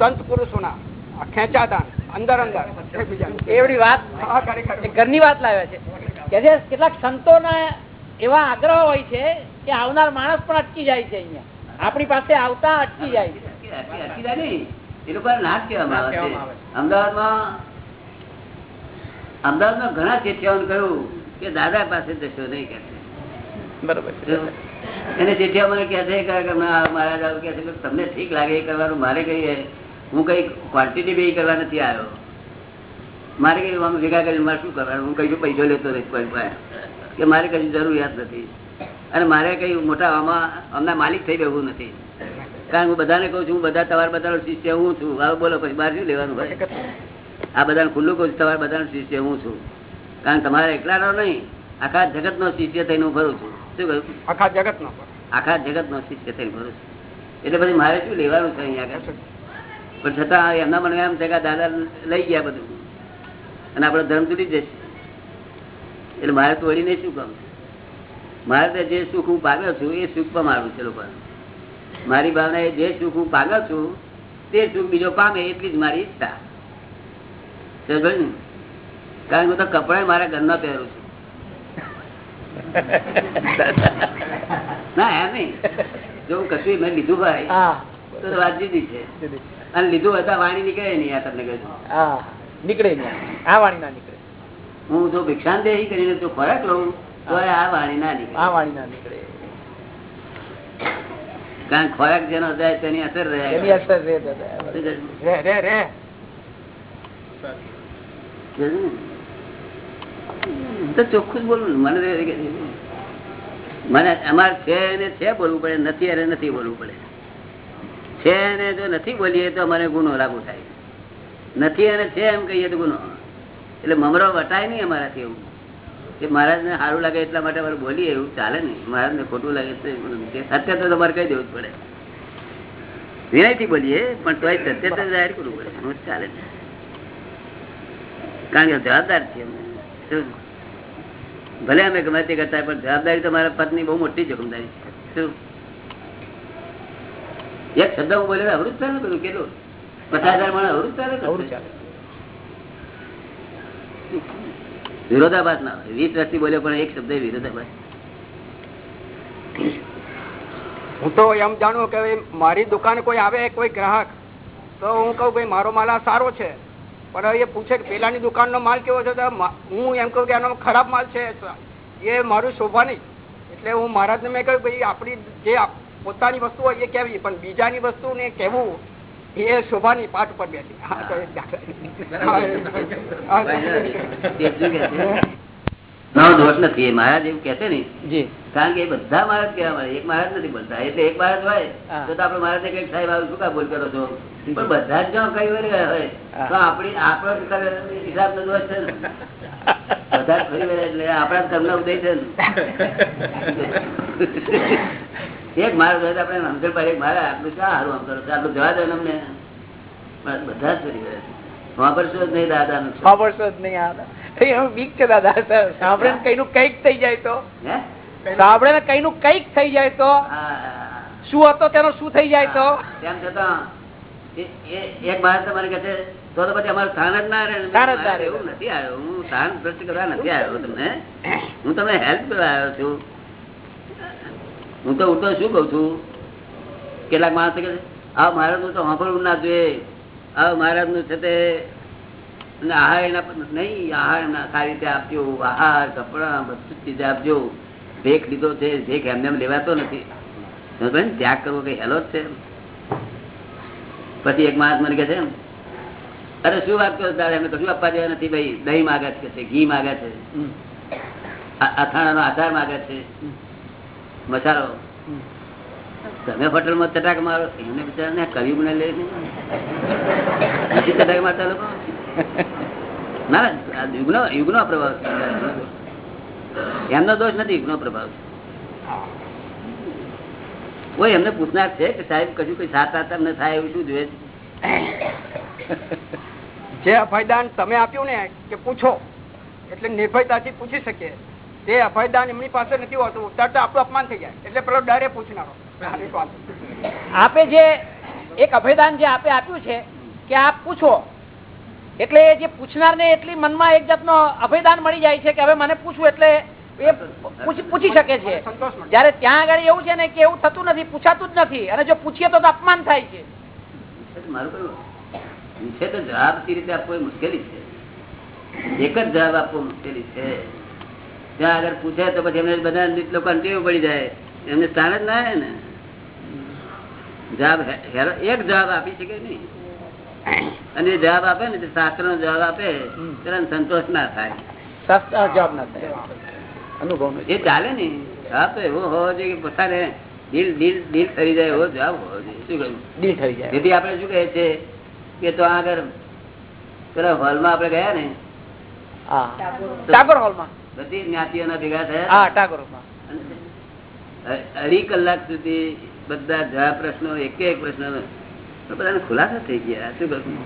સંત પુરુષોના ખેંચાતા અંદર અંદર એવડી વાત. ઘરની વાત લાવ્યા છે. કે કેટલાક સંતોના એવા આગ્રહ હોય છે કે આવનાર માણસ પણ અટકી જાય છે અહીંયા. આપણી પાસે આવતા અટકી જાય છે. અટકી- અટકી જાય નહીં. એ લોકો નાશ કહેવામાં આવે છે. અમદાવાદમાં અમદાવાદમાં ઘણા ચેઠિયાઓને કહ્યું કે દાદા પાસે જશો નહીં કે બરોબર. એને ચેઠિયા મને કહે છે કે મહારાજ આવું કહે છે કે તમને ઠીક લાગે એ કરવાનું મારે કઈ હું કઈ ક્વોન્ટિટી બે કરવા નથી આવ્યો. મારે કઈ આમ ભેગા કરીને મારે શું કરવાનું? હું કઈ પૈસો લેતો નથી કોઈ પાસે. કે મારે કઈ જરૂરિયાત નથી. અને મારે કઈ મોટા આમાં અમના માલિક થઈ રહેવું નથી. કારણ હું બધાને કહું છું હું બધા તમારા બધાનો શિષ્ય હું છું. હવે બોલો પછી બહાર શું લેવાનું ભાઈ? આ બધાને ખુલ્લું કહું છું તમારા બધાનો શિષ્ય હું છું. કારણ તમારે એકલા એકલાનો નહીં આખા જગતનો શિષ્ય થઈને હું ભરું છું. શું કહ્યું? આખા જગત નો આખા જગત શિષ્ય થઈને ભરું છું. એટલે પછી મારે શું લેવાનું છે અહીંયા આગળ? પણ છતાં એમના મને એમ છે કે દાદા લઈ ગયા બધું. અને આપણો ધર્મ તૂટી જશે. એટલે મારે તોડીને શું કામ? મારે જે સુખ હું પામ્યો છું એ સુખ પમાડું છે લોકો મારી ભાવના એ જે સુખ હું પામ્યો છું તે સુખ બીજો પામે એટલી જ મારી ઈચ્છા. કારણ કે હું તો કપડા મારા ઘરના પહેરું છું. ના એમ નહીં. જો હું કશું મેં લીધું ભાઈ તો વાત જુદી છે. અને લીધું હતા વાણી નીકળે નહીં આ તમને કહ્યું નીકળે નહીં. આ વાણી ના નીકળે. હું જો ભિક્ષાંદેહી કરીને જો ખોરાક લઉં તો આ વાણી ના નીકળે. આ વાણી ના નીકળે. કારણ ખોરાક જેનો જાય તેની અસર રહે. એની અસર રહે રે રે રે તો ચોખ્ખું જ બોલવું. મને મને અમારે છે એને છે બોલવું પડે નથી અરે નથી બોલવું પડે. છે અને જો નથી બોલીએ તો મને ગુનો લાગુ થાય. નથી અને છે એમ કહીએ તો ગુનો. એટલે મમરો વટાય નહીં અમારાથી એવું. કે મહારાજ ને સારું લાગે એટલા માટે અમારે બોલીએ, એવું ચાલે નહીં. મહારાજ ને ખોટું લાગે સત્ય તો તમારે કહી દેવું જ પડે. વિનયથી બોલીએ, પણ તો સત્ય તો જાહેર કરવું પડે. એવું ચાલે કારણ કે જવાબદાર છીએ અમે? ભલે અમે ગમે તે કરતા પણ જવાબદારી તો મારા પત્ની બહુ મોટી જવાબદારી છે. શું? એક શબ્દ હું બોલ્યો અવરું ચાલે બધું કેટલું? પચાસ હજાર માણસ અવરું ચાલે ને? વિરોધાભાસ ના વીસ વર્ષથી બોલ્યો પણ એક શબ્દ વિરોધાભાસ. હું તો એમ જાણું કે મારી દુકાને કોઈ આવે કોઈ ગ્રાહક? તો હું કહું ભાઈ મારો માલ આ સારો છે. પણ એ પૂછે કે પેલાની દુકાનનો માલ કેવો છે? તો હું એમ કહું કે આનો ખરાબ માલ છે. એ મારું શોભા નહીં. એટલે હું મહારાજને મેં કહ્યું ભાઈ આપણી જે પોતાની વસ્તુ હોય એ કેવી પણ બીજાની વસ્તુને કેવું એ શોભા નહીં પાઠ ઉપર બેઠી? ના દોષ નથી એ મહારાજ એવું કે છે ને કારણ કે એ બધા મહારાજ કેવા મળે એક મહારાજ નથી બોલતા. એટલે એક મહારાજ હોય તો આપડે આપણે મહારાજ કંઈક સાહેબ આવું શું કા બોલ કરો છો? પણ બધા જ જો કઈ વાર હોય તો આપણી આપણો હિસાબ નો દોષ છે ને. બધા ફરી વળ્યા એટલે આપણા તમને ઉદય છે ને. એક મારો તો આપણે સમજણ પડે મારે આટલું ક્યાં સારું આમ કરો આટલું જવા દે અમને. બધા જ ફરી વળ્યા વાપરશો જ નહીં દાદાનું. સાંભળશો જ નહીં આ એવું બીક છે દાદા સાંભળે ને કઈનું કંઈક થઈ જાય તો? સાંભળે ને કઈનું કંઈક થઈ જાય તો? શું હતો તેનો શું થઈ જાય તો? તેમ છતાં એક બાળક તમારે કહે છે તો તો પછી અમારું સ્થાન જ ના રહે. એવું નથી આવ્યો. હું સ્થાન ભ્રષ્ટ કરવા નથી આવ્યો તમને. હું તમને હેલ્પ કરવા આવ્યો છું. હું તો ઉલટો શું કઉ છું? કેટલાક માણસ કે આ મહારાજનું તો સાંભળવું ના જોઈએ. આ મહારાજનું છે તે આહાર એના નહીં આહાર સારી રીતે આપજો આહાર કપડા બધું જ ચીજ આપજો. ભેખ લીધો છે ભેખ એમને એમ લેવાતો નથી? ત્યાગ કરવો કઈ હેલો જ છે પછી એક માણસ મને કે છે અરે શું વાત કરો તારે એમને કશું આપવા દેવા નથી ભાઈ? દહીં માગે છે ઘી માગે છે? અથાણા નો આધાર માગે છે? મસાલો. તમે હોટલમાં ચટાક મારો એમને બિચારાને કવિ ને લે છે. નથી ચટાક મારતા લોકો? ના ના યુગનો યુગનો પ્રભાવ એમનો દોષ નથી યુગનો પ્રભાવ કોઈ એમને પૂછનાર છે કે સાહેબ કશું કઈ સાત સાત અમને થાય એવું શું જોઈએ જે અભયદાન તમે આપ્યું ને કે પૂછો એટલે નિર્ભયતાથી પૂછી શકીએ. તે અભયદાન એમની પાસે નથી હોતું. તરત આપણું અપમાન થઈ જાય. એટલે પેલો ડરે પૂછનારો. આપે જે એક અભયદાન જે આપે આપ્યું છે કે આપ પૂછો. એટલે જે પૂછનાર ને એટલી મનમાં એક જાતનો અભયદાન મળી જાય છે કે હવે મને પૂછવું એટલે એ પૂછી શકે છે. જયારે ત્યાં આગળ એવું છે ને કે એવું થતું નથી પૂછાતું જ નથી અને જો પૂછીએ તો તો અપમાન થાય છે. મારું કહ્યું નિષેધ જવાબ રીતે આપવો મુશ્કેલી છે. એક જ જવાબ આપવો મુશ્કેલી છે. ત્યાં આગળ પૂછે તો પછી એમને બધા લોકો ટેવ પડી જાય. એમને સ્થાન જ ના ને. જવાબ એક જવાબ આપી શકે નહીં. અને જવાબ આપે ને શાસ્ત્ર નો જવાબ આપે તરત સંતોષ ના થાય. જવાબ ના થાય. અનુભવ એ ચાલે ને. જવાબ તો એવો હોવો જોઈએ કે પોતાને દિલ દિલ દિલ કરી જાય એવો જવાબ હોવો જોઈએ. શું કહ્યું? દિલ થઈ જાય. જેથી આપણે શું કહે છે કે તો આગળ પેલા હોલમાં આપણે ગયા ને? ટાગોર. હોલમાં બધી જ્ઞાતિઓના ભેગા થયા અઢી કલાક સુધી બધા જવા પ્રશ્નો એક એક પ્રશ્ન બધાને ખુલાસા થઈ ગયા. શું કરું?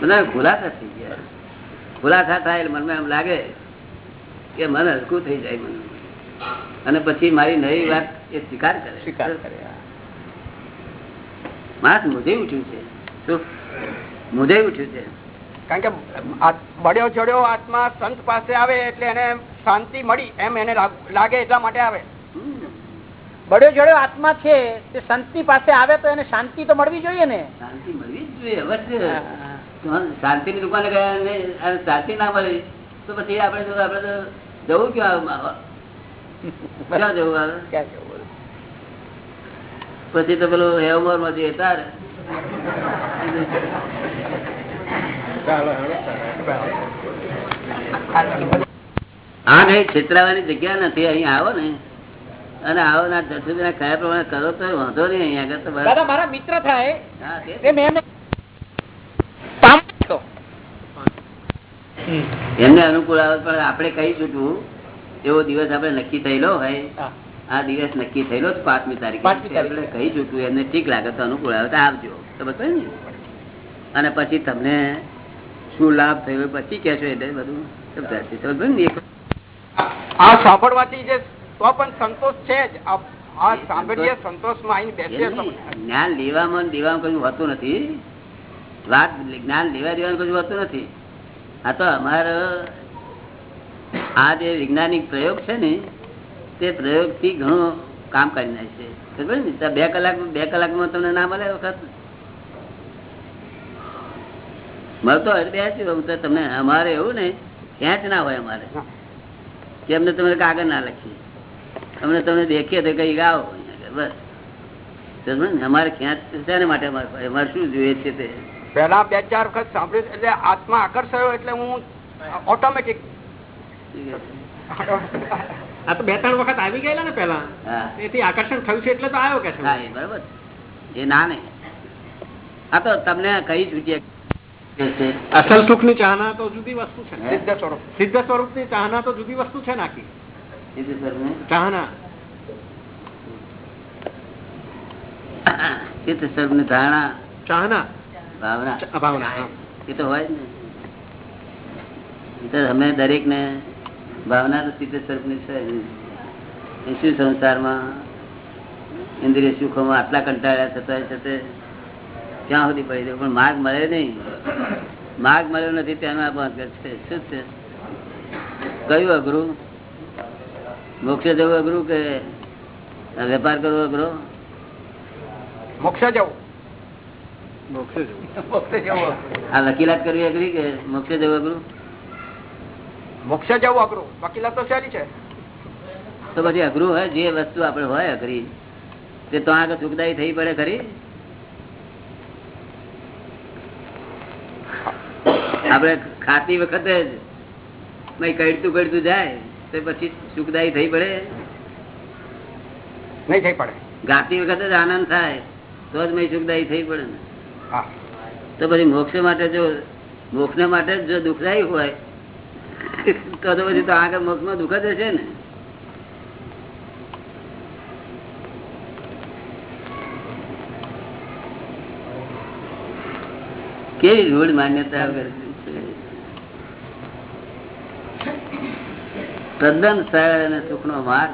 બધાને ખુલાસા થઈ ગયા. ખુલાસા થાય મનમાં એમ લાગે કે મન હલકું થઈ જાય મન અને પછી મારી નવી વાત એ સ્વીકાર કરે. સ્વીકાર કરે માણસ મુજે ઉઠ્યું છે. શું? મુજે ઉઠ્યું છે. કારણ કે આ બળ્યો ચડ્યો આત્મા સંત પાસે આવે એટલે એને શાંતિ મળી એમ એને લાગે એટલા માટે આવે. બળ્યો જડ્યો આત્મા છે તે સંત પાસે આવે તો એને શાંતિ તો મળવી જોઈએ ને શાંતિ મળવી જ જોઈએ અવશ્ય શાંતિ ની દુકાને ગયા શાંતિ ના મળી તો પછી આપણે આપણે તો જવું ક્યાં આવે? ક્યાં જવું આવે ક્યાં જવું? પછી તો પેલું હેવમોરમાં જઈએ તારે આ કઈ છેતરાવાની જગ્યા નથી. અહીંયા આવો ને. અને આવો ના જસુદીના કયા પ્રમાણે કરો તો વાંધો નહીં. અહીંયા આગળ તો દાદા મારા મિત્ર થાય. તે તે એમને અનુકૂળ આવે પણ આપણે કહી છૂટવું. એવો દિવસ આપણે નક્કી થયેલો હોય. આ દિવસ નક્કી થયેલો પાંચમી તારીખે. પાંચમી આપણે કહી છૂટવું. એમને ઠીક લાગે તો અનુકૂળ આવે. તો આવજો. ખબર પડી ને. અને પછી તમને શું લાભ થયો પછી કેશો એટલે બધું સમજાશે? આ સાંભળવાથી જે તો પણ સંતોષ છે જ. જ્ઞાન લેવામાં દેવામાં કશું હોતું નથી. વાત જ્ઞાન લેવા દેવાનું કશું હોતું નથી. આ તો અમારો આ જે વૈજ્ઞાનિક પ્રયોગ છે ને તે પ્રયોગથી ઘણું કામ કરી નાખશે બે કલાક બે કલાકમાં તમને ના મળે વખત? હોય તો તો તમને અમારે એવું ને ખેંચ ના હોય અમારે. કે અમને તમે કાગળ ના લખીએ. અમને તમને દેખીએ તો કઈ ગાઓ બસ. અમારે ક્યાં શેના માટે અમારે શું જોઈએ છે તે? પેલા બે ચાર વખત સાંભળ્યું એટલે આત્મા આકર્ષાયો એટલે હું ઓટોમેટિક આ તો બે ત્રણ વખત આવી ગયેલા ને પેલા એથી આકર્ષણ થયું છે એટલે તો આવ્યો કે બરાબર. એ ના ને આ તો તમને કઈ છૂટીએ અસલ સુખની ચાહના તો જુદી વસ્તુ છે. સિદ્ધ સ્વરૂપ સિદ્ધ સ્વરૂપની ચાહના તો જુદી વસ્તુ છે નાખી. ચાહના. ચિત્ત ધારણા? ચાહના. ભાવના. ભાવના એ તો હોય જ ને. તો અમે દરેક ને ભાવના તો સ્વરૂપની છે શું સંસારમાં ઇન્દ્રિય સુખોમાં આટલા કંટાળ્યા છતાં છતાં ક્યાં સુધી પડી દે પણ માર્ગ મળે નહીં. માર્ગ મળ્યો નથી તેનો આ છે. શું છે? કયું અઘરું? મોક્ષ જવું અઘરું કે વેપાર કરવો અઘરો? મોક્ષ જવું. મોક્ષ જવું. આ વકીલાત કરવી અઘરી કે મોક્ષ જવું અઘરું? મોક્ષ જવું અઘરું. વકીલાત તો સારી છે? તો પછી અઘરું હોય. જે વસ્તુ આપડે હોય અઘરી તે તો આગળ સુખદાયી થઈ પડે ખરી? આપણે ખાતી વખતે જ કડતું કડતું જાય તો પછી સુખદાયી થઈ પડે. નહીં થઈ પડે. ગાતી વખતે જ આનંદ થાય તો જ મેં સુખદાયી થઈ પડે ને. તો પછી મોક્ષ માટે જો મોક્ષ માટે જો દુઃખદાયી હોય તો તો પછી તો આગળ મોક્ષમાં દુઃખ જ હશે ને. કેવી રૂઢ માન્યતા વગર છે. તદ્દન સરળ અને સુખનો માર્ગ.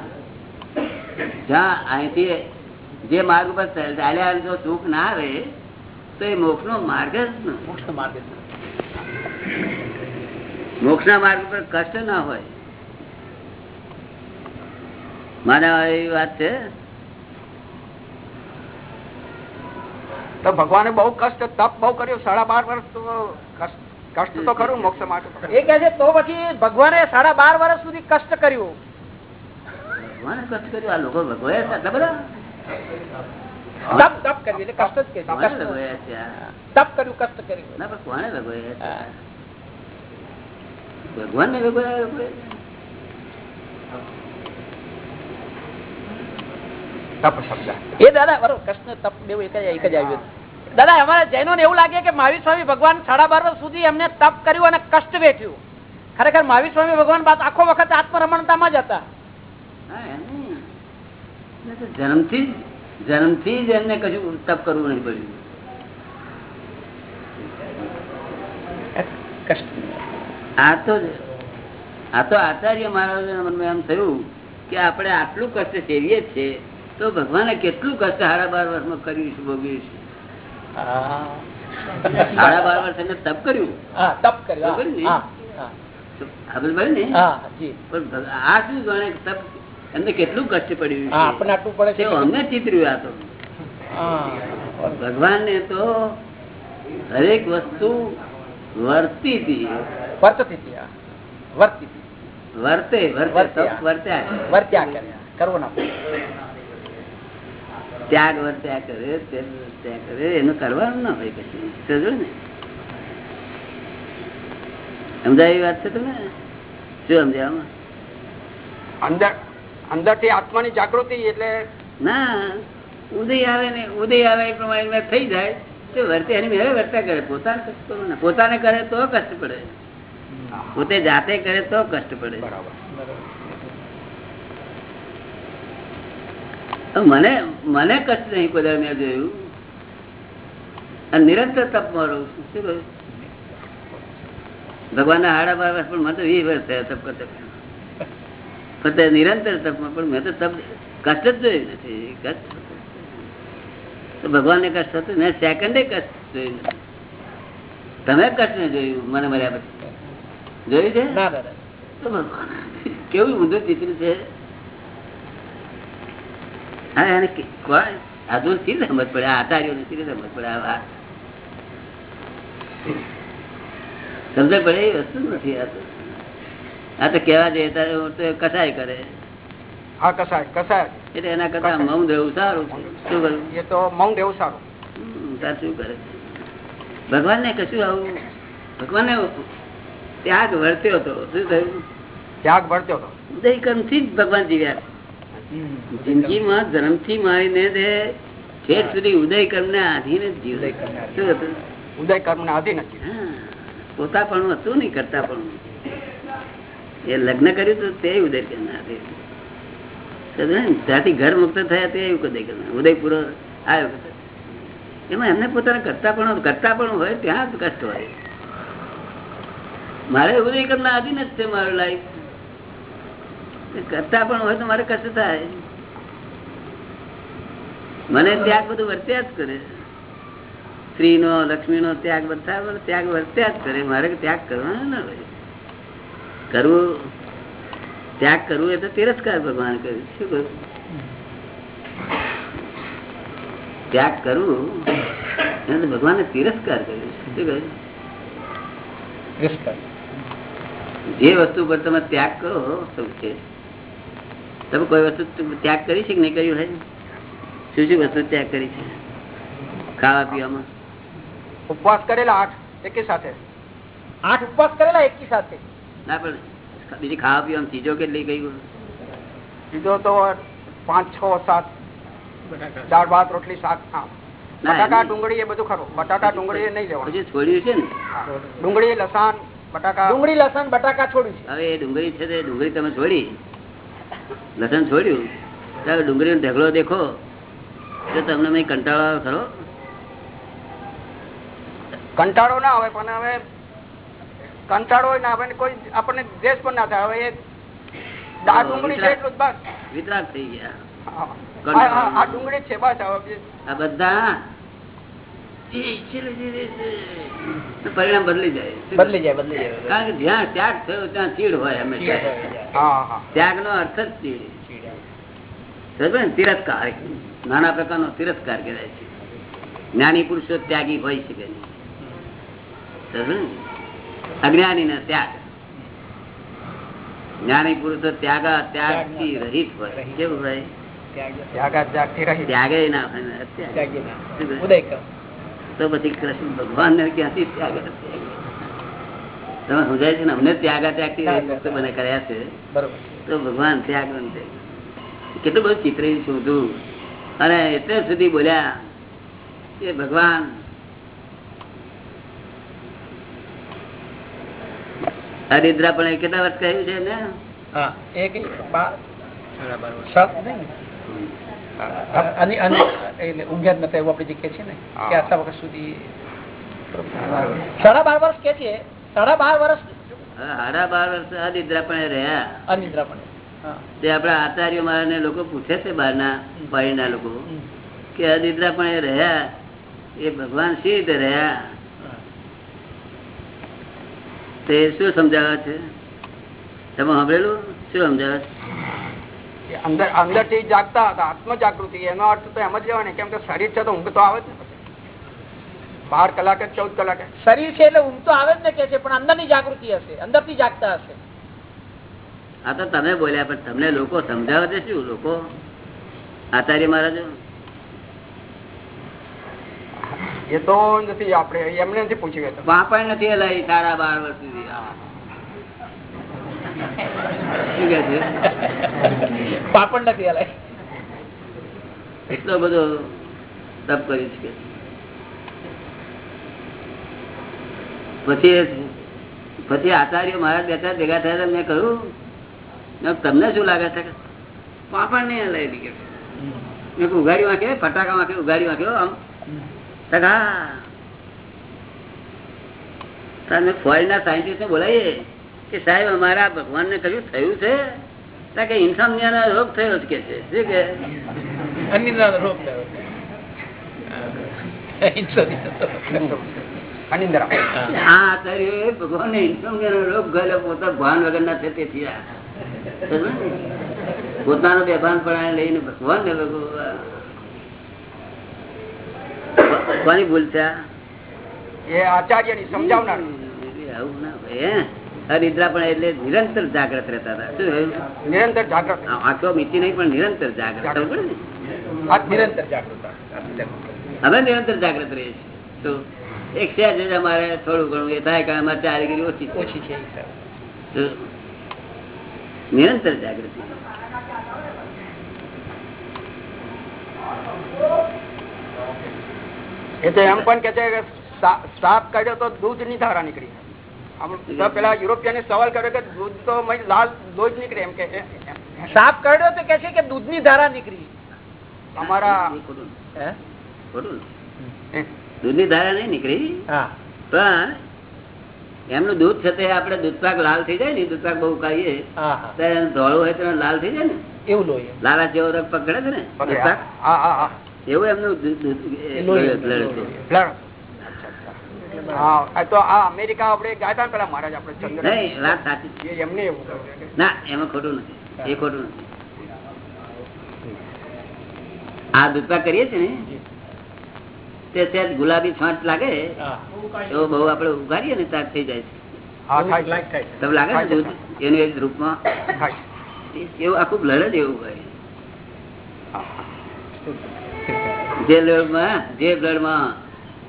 જ્યાં અહીંથી જે માર્ગ ઉપર ચાલ્યા જો સુખ ના આવે તો એ મોક્ષ નો માર્ગ જ. માર્ગ મોક્ષ ના માર્ગ પર કષ્ટ ના હોય. મારા એવી વાત છે? તો ભગવાને બહુ કષ્ટ તપ બહુ કર્યો સાડા બાર વર્ષ તો કષ્ટ. કષ્ટ તો ખરું મોક્ષ માટે એ કે છે તો પછી ભગવાને સાડા બાર વર્ષ સુધી કષ્ટ કર્યું. ભગવાને કષ્ટ કર્યું? આ લોકો ભગવાયા છે બધા? તપ તપ કર્યું એટલે કષ્ટ જ? તપ કર્યું કષ્ટ કર્યું. ના પણ કોણે ભગવાયા ભગવાન ને શબ્દ. એ દાદા બરોબર કૃષ્ણ તપ બેવું એક જ એક જ આવ્યું. દાદા અમારા જૈનો ને એવું લાગે કે મહાવીર સ્વામી ભગવાન સાડા બાર વર્ષ સુધી એમને તપ કર્યું અને કષ્ટ વેઠ્યું. ખરેખર મહાવીર સ્વામી ભગવાન બાદ આખો વખત આત્મરમણતામાં જ હતા. જન્મથી જન્મથી જ એમને કશું તપ કરવું નહીં પડ્યું. આ તો આ તો આચાર્ય મહારાજ મનમાં એમ થયું કે આપણે આટલું કષ્ટ સેવીએ છીએ તો ભગવાને કેટલું કષ્ટ હારા બાર વર્ષમાં કર્યું છે ભોગવ્યું છે? સાડા બાર વર્ષ એને તપ કર્યું? તપ કર્યું ને? આ ને? શું જાણે તપ? એમને કેટલું કષ્ટ પડ્યું આટલું પડે છે. અમને ચિતર્યું આ તો. હા. ભગવાનને તો હરેક વસ્તુ વર્તી હતી. વર્તતી હતી. વર્તી વર્તે વર્તે વર્ત્યા. વર્ત્યા કર્યા કરવો ના ત્યાગ વર્ત્યા કરે તેમ કરે એનું કરવાનું ના હોય પછી સમજો ને? સમજાય વાત છે તમે શું સમજાવવામાં? અંદર અંદરથી આત્માની જાગૃતિ એટલે ના ઉદય આવે ને ઉદય આવે એ પ્રમાણે થઈ જાય. તો વર્તે એની મેળે વર્તા કરે. પોતાને કષ્ટ કરો ને. પોતાને કરે તો કષ્ટ પડે. પોતે જાતે કરે તો કષ્ટ પડે. બરાબર. મને મને કચ્છ નહીં કોઈ મેં જોયું. અને નિરંતર તપમાં રહું છું શું કહ્યું ભગવાનના હાડા બાર વર્ષ પણ મને તો વીસ વર્ષ થયા તપ કરતા પણ નિરંતર તપમાં પણ મેં તો તપ કષ્ટ જ જોયું નથી. કચ્છ તો ભગવાનને કષ્ટ હતું મેં સેકન્ડે કષ્ટ જોયું નથી. તમે કચ્છ ને જોયું મને મર્યા પછી. જોયું છે? ના ભગવાન કેવું ઊંધું ચિત્ર છે? હા એને આજુ શી સમજ પડે આ આચાર્યોને શી સમજ પડે આ વાત. સમજ પડે એ વસ્તુ નથી આ તો. આ તો કહેવા જઈએ ત્યારે તો કસાય કરે. હા કસાય કસાય એટલે એના કરતા મૌન રહેવું સારું શું કરું? એ તો મૌન રહેવું સારું. તાર શું કરે? ભગવાન ને કશું આવું ભગવાન ને ત્યાગ વર્ત્યો હતો શું થયું? ત્યાગ વર્ત્યો હતો ઉદયકર્મથી જ ભગવાન જીવ્યા. જિંદગીમાં જન્મથી મારીને તે ઠેઠ સુધી ઉદય કર્મ ને આધીન જ જીવ. ઉદય શું હતું? ઉદય કર્મ ને આધીન પોતા પણ હતું નહીં કરતા પણ એ લગ્ન કર્યું તો તે ઉદય કર્મ આધીન ત્યાંથી ઘર મુક્ત થયા તે ઉદય કર્મ ઉદય આવ્યો એમાં એમને પોતાના કરતા પણ કરતા પણ હોય ત્યાં જ કષ્ટ હોય. મારે ઉદય કર્મ ના આધીન જ છે મારું લાઈફ કરતા પણ હોય તો મારે કષ્ટ થાય. મને ત્યાગ બધું વર્ત્યા જ કરે. સ્ત્રી નો લક્ષ્મી નો ત્યાગ બધા ત્યાગ વર્ત્યા જ કરે. મારે ત્યાગ કરવાનો ના હોય. કરવું ત્યાગ કરવું એ તો તિરસ્કાર ભગવાન કર્યું શું કરું? ત્યાગ કરવું એને ભગવાને તિરસ્કાર કર્યો શું કહ્યું? જે વસ્તુ પર તમે ત્યાગ કરો સૌ છે. તમે કોઈ વસ્તુ ત્યાગ કરી છે કે નહીં કર્યું હોય શું શું વસ્તુ ત્યાગ કરી છે? ખાવા પીવામાં? ઉપવાસ કરેલા આઠ એકી સાથે. આઠ ઉપવાસ કરેલા એકી સાથે. ના પણ બીજી ખાવા પીવામાં ચીજો કેટલી કઈ ચીજો તો પાંચ છ સાત. દાળ ભાત રોટલી શાક હા બટાકા ડુંગળી એ બધું ખરું. બટાકા ડુંગળી એ નહીં લેવાનું. છોડ્યું છે ને? ડુંગળી લસણ બટાકા. ડુંગળી લસણ બટાકા છોડ્યું છે. હવે એ ડુંગળી છે તે ડુંગળી તમે છોડી. લસણ છોડ્યું. ત્યારે ડુંગળીનો ઢગલો દેખો. તો તમને મેં કંટાળો ખરો. કંટાળો ના આવે પણ હવે કંટાળો ના આવે કોઈ આપણને દેશ પણ ના થાય. હવે એ ડુંગળી છે એટલું બસ. વિતરાગ થઈ ગયા. આ આ- આ ડુંગળી છે બસ આ બધા પરિણામ બદલી જાય. બદલી જાય બદલી જાય. કારણ કે જ્યાં ત્યાગ થયો ત્યાં ચીડ હોય હંમેશા હા હા. ત્યાગ નો અર્થ જ ચીડ. ને? તિરસ્કાર. નાના પ્રકારનો તિરસ્કાર કહેવાય છે. જ્ઞાની પુરુષો ત્યાગી હોય શકે? અજ્ઞાની ના? ત્યાગ. જ્ઞાની પુરુષો ત્યાગા ત્યાગથી રહીત હોય. કેવું ભાઈ ત્યાગા ના ઉદય તો પછી કૃષ્ણ ભગવાન ને ક્યાંથી ત્યાગ તમે સમજાય છે ને અમને ત્યાગા ત્યાગથી મને કર્યા છે. તો ભગવાન ત્યાગ કેટલું બધું ચિત્ર શોધું. અને એટલે સુધી બોલ્યા કે ભગવાન હરિદ્રા પણ કેટલા વર્ષ કહ્યું છે ને હા એ બાર નહીં. અને અને એટલે ઊંઘ્યા જ નતા એવું આપણે જે કે છે ને કે આટલા વખત સુધી સાડા બાર વર્ષ કે છે સાડા બાર વર્ષ? સાડા બાર વર્ષ અનિદ્રા પણ રહ્યા અનિદ્રા પણ તે આપણા આચાર્ય મારા લોકો પૂછે છે બહારના બારીના લોકો કે અનિદ્રા પણ એ રહ્યા એ ભગવાન સી રીતે રહ્યા તે શું સમજાવે છે? તમે સાંભળેલું? શું સમજાવે છે? અંદર અંદરથી જાગતા હતા આત્મ જાગૃતિ એનો અર્થ તો એમ જ લેવાનો કેમ કે શરીર છે તો ઊંઘ તો આવે જ ને બાર કલાકે ચૌદ કલાકે. શરીર છે એટલે ઊંઘ તો આવે જ ને કે છે પણ અંદરની જાગૃતિ હશે અંદરથી જાગતા હશે. આ તો તમે બોલ્યા પણ તમને લોકો સમજાવે છે શું? લોકો? આચાર્ય મહારાજ? એ તો નથી આપણે એમને નથી પૂછી ગયા વાપણ નથી હલાવી સાડા બાર વર્ષ સુધી. શું કે છે? પાપડ નથી અલાય એટલો બધો તપ કર્યું છે પછી પછી આચાર્ય મહારાજ બે ચાર ભેગા થયા મેં કહ્યું તમને શું લાગે છે પાપડ નહીં હલાવી કે. મેં ઉઘાડી વાંકે ફટાકા વાંકે ઉઘાડી વાંક્યો આમ. તો કે હા તમે ફોરેનના સાયન્ટિસ્ટ ને બોલાવીએ. કે સાહેબ અમારા ભગવાન ને કયું થયું છે? કે ઇન્સામિયાનો રોગ થયો જ કે છે. શું કે? રોગ થયો અનિંદ્રા. આ આચાર્યોએ રોગ ગયેલો પોતા ભાન વગરના છે તેથી આ. સમજ્યો ને? પોતાનો બેભાન પણ લઈને ભગવાન ને કોની ભૂલ છે એ આચાર્યની સમજાવનાર આવું ના હોય હરિદ્રા પણ એટલે નિરંતર જાગ્રત રહેતા હતા. નિરંતર જાગૃત આ આંખો મીચી નહીં પણ નિરંતર જાગ્રત. નિરંતર જાગૃતતા અમે નિરંતર જાગ્રત રહીએ છીએ તો એક છે અમારે થોડું ઘણું એ થાય કે અમારે ચાલીગીરી ઓછી ઓછી છે નિરંતર જાગૃતિ એ તો એમ પણ કે છે કે સાપ કાઢ્યો તો દૂધની ધારા નીકળી પેલા યુરોપિયન સવાલ કર્યો કે દૂધ તો લાલ દૂધ નીકળે એમ કે સાફ કરડ્યો તો કે છે કે દૂધની ધારા નીકળી. અમારા દૂધ દૂધની ધારા નહીં નીકળી? પણ એમનું દૂધ છે તે આપડે દૂધપાક લાલ થઈ જાય ને દૂધપાક બહુ ખાઈએ. હા હા. ધોળું હોય તો લાલ થઈ જાય ને? એવું લોહી લાલા જેવો રંગ પકડે છે ને દૂધપાક? એવું એમનું તો આ અમેરિકા આપણે ગયા હતા પેલા મહારાજ આપણે ચંદ્ર. નહીં વાત સાચી. એમને એવું કહ્યું છે કે ના એમાં ખોટું નથી. એ ખોટું નથી. આ દૂધપાક કરીએ છીએ ને? તે ગુલાબી છાંટ લાગે તો બહુ આપડે ઉગાડીએ ને ત્યાં થઈ જાય છે. તમને લાગે છે દૂધ? એનું એક રૂપમાં એવું આખું બ્લડ જ એવું હોય. જે બ્લડમાં જે બ્લડમાં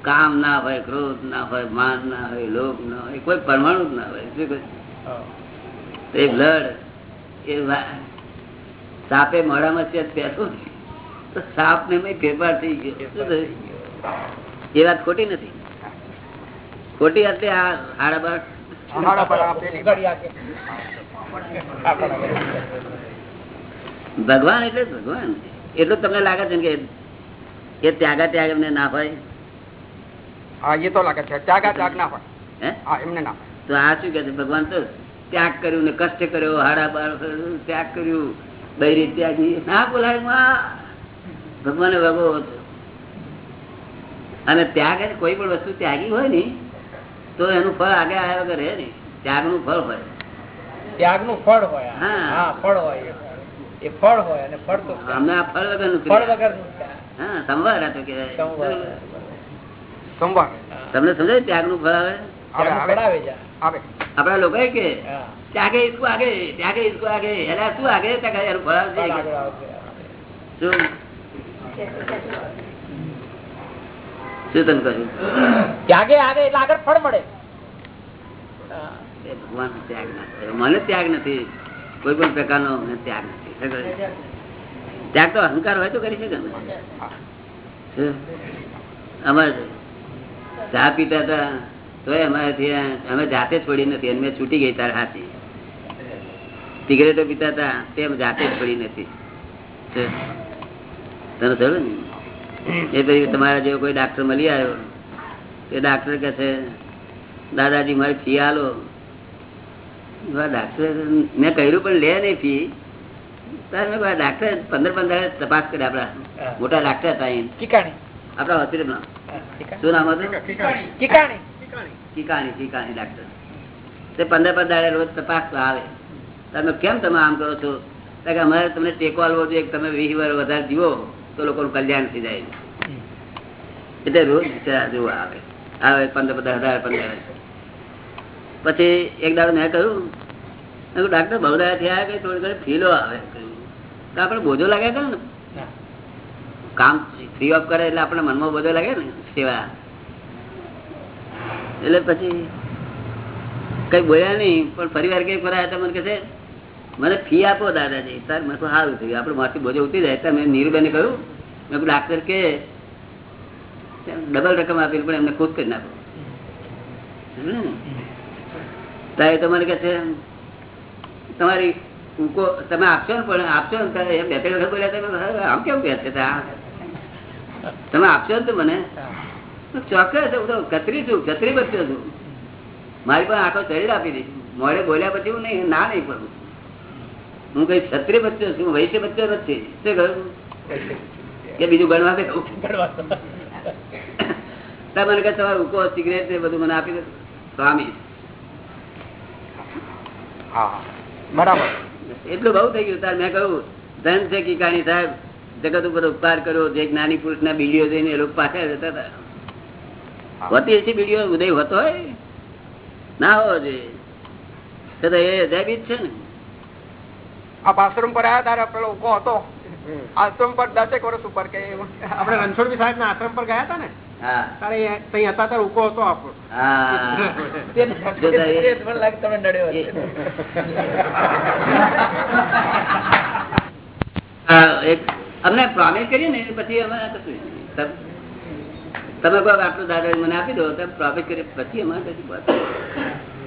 કામ ના હોય ક્રોધ ના હોય માન ના હોય લોભ ના હોય કોઈ પરમાણુ જ ના હોય શું? એ બ્લડ એ સાપે મોડામાં છે પહેલું તો સાપ ને ફેરફાર થઈ ગયો? એ વાત ખોટી નથી ખોટી એટલે આ હાડા બાર અમારા પર આ પેલી ઉઘાડી આપે. ભગવાન એટલે ભગવાન એટલું તમને લાગે છે કે એ ત્યાગા ત્યાગ એમને ના હોય હા એ તો લાગે છે. ત્યાગા ત્યાગ ના હોય. હા? એમને ના તો આ શું કે છે? ભગવાન તો ત્યાગ કર્યું ને કષ્ટ કર્યો હાડા બાર ત્યાગ કર્યું બૈરી ત્યાગી. ના બોલાય ભગવાને ભગવો હતો. અને ત્યાગ કોઈ પણ વસ્તુ ત્યાગી હોય ને તો એનું ફળ આગળ આવ્યા વગર રહે ને. ત્યાગનું ફળ હોય. ત્યાગનું ફળ હોય. હા. હા ફળ હોય એ. એ ફળ હોય અને ફળ તો અમને આ ફળ વગરનું ફળ વગર હા સંભાળ હતો કે તમને સમજાય ત્યાગનું ફળ આવે? આપડા લોકો કે ત્યાગે ઇસકો આગે ત્યાગે ઇસકો આગે. એટલે શું આગે? એનું ફળ આવશે? ત્યાગે ભગવાન ત્યાગ મને ત્યાગ નથી. કોઈ પણ પ્રકારનો ત્યાગ નથી. ત્યાગ તો અહંકાર હોય તો કરી શકે અમારે ચા પીતા હતા? તો અમારાથી અમે જાતે છોડી નથી. અને મેં છૂટી ગઈ તારા હાથી. સિગરેટો પીતા હતા તે અમે જાતે છોડી નથી. તને થયું ને? એ પછી તમારા જેવો કોઈ ડાક્ટર મળી આવ્યો? એ ડાક્ટર કહે છે દાદાજી મારી ફી આલો. ડાક્ટર મેં કહ્યું પણ લે નહીં ફી ડાક્ટર પંદર પંદર તપાસ કરી આપડા મોટા ડાક્ટર હતા એમ. આપડા હોસ્પિટલમાં. શું નામ હતું? કિકાણી કીકાણી ડાક્ટર. તે પંદર પંદર રોજ તપાસ આવે. તમે કેમ તમે આમ કરો છો? કે અમારે તમને ટેકો આલવો જોઈએ તમે વીસ વાર વધારે જીવો તો લોકોનું કલ્યાણ થઈ જાય. એટલે રોજ જોવા આવે. આવે પંદર પંદર હજાર પંદર પછી એક દાડો મેં કહ્યું ડાક્ટર બહુ દાડા થયા કે થોડી ઘણી ફીલો આવે. કહ્યું. તો આપણે બોજો લાગ્યા કરે ને. કામ ફ્રી ઓફ કરે એટલે આપણે મનમાં બધો લાગે ને સેવા. એટલે પછી કઈ બોલ્યા નહીં, પણ પરિવાર વાર કઈ ફરાયા હતા, મને કહે છે મને ફી આપો, દાદાજી. સર મને સારું થયું. આપણે માથું બોજો ઉતરી જાય. તમે નીરુબેને કહ્યું, મેં ડાક્ટર કે ડબલ રકમ આપી પણ એમને ખુશ કરી નાખો. સમજ્યો ને? ત્યારે તો મને કહે છે તમારી ઉકો તમે આપશો ને, પણ આપશો ને બે ત્રણ વખત બોલ્યા આમ કેવું કે છે તમે આપશો ને મને. ચોક્કસ, હું તો કતરી છું, કતરી બચ્યો છું. મારી પણ આખો શરીર આપી દઈશ મોડે બોલ્યા પછી હું નહીં, ના નહીં પડું હું કઈ છત્રી બચ્યો છું વૈશ્ય બચ્યો નથી. શું કહ્યું કે બીજું ગણવા દે. મને કહે, તમારે ઉકો સિગરેટ ને બધું મને આપી દે. સ્વામી. હા. બરાબર. એટલું બહુ થઈ ગયું. તાર મેં કહ્યું ધન છે કિકાણી સાહેબ? જગત ઉપર ઉપકાર કર્યો. જે જ્ઞાની પુરુષ ના બીડીઓ જઈને એ લોકો પાછા જતા હતા. હોતી હશે બીડીઓ? ઉદય હોતો હોય? ના હોવો જોઈએ. તો એ અજાયબી જ છે ને. આ આશ્રમ પર આયા તારે? પેલો ઊભો હતો. આશ્રમ પર દસેક વર્ષ ઉપર કે આપણે રણછોડજી સાહેબ ના આશ્રમ પર ગયા હતા ને? અમને પ્રોમિસ કરીએ ને પછી અમે કશું તમે કહો આટલું દાદા મને આપી દો તમે પ્રોમિસ કરી પછી અમારે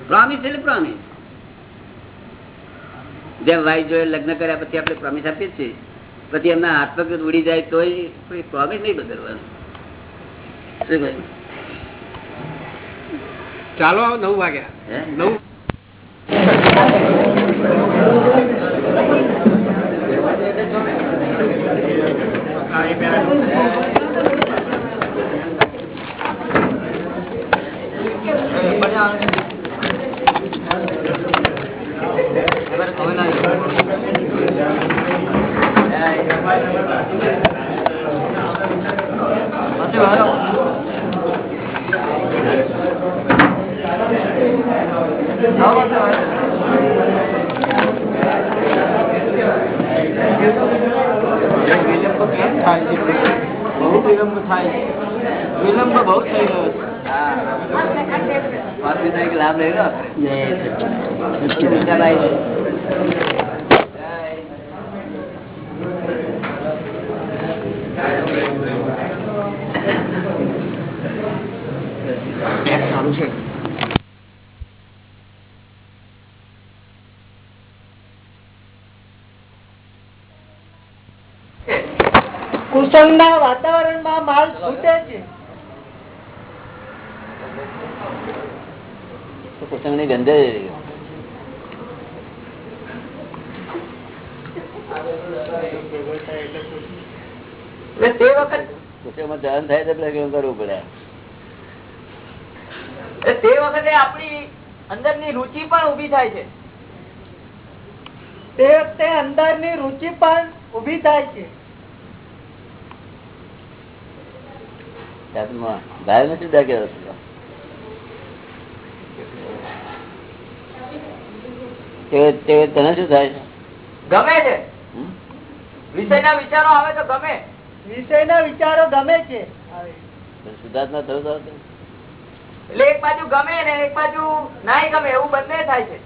પ્રોમિસ એટલે પ્રોમિસ જેમ વાઈફ જોડે લગ્ન કર્યા પછી આપણે પ્રોમિસ આપીએ છીએ. પછી એમના હાથ પગ ઉડી જાય તોય કોઈ પ્રોમિસ નહીં બદલવાનું. શું કહ્યું? ચાલો નવ વાગ્યા હે? નવ હા, એ પહેલા. વિલંબ બહુ થઈ ગયો પ્રોમિસ એક લાભ લઈ આપણે વિચારાય સારું છે કુસંગના વાતાવરણમાં માલ છૂટે છે. ગંધે એમાં ધ્યાન થાય તો વખતે આપણી અંદરની રુચિ પણ ઊભી થાય છે. તે વખતે અંદરની રુચિ પણ ઊભી થાય છે. ગાય નથી તને શું થાય ગમે છે? વિષયના વિચારો આવે તો ગમે. વિષયના વિચારો ગમે છે. થયું એટલે એક બાજુ ગમે ને એક બાજુ નાય ગમે એવું બંને થાય છે.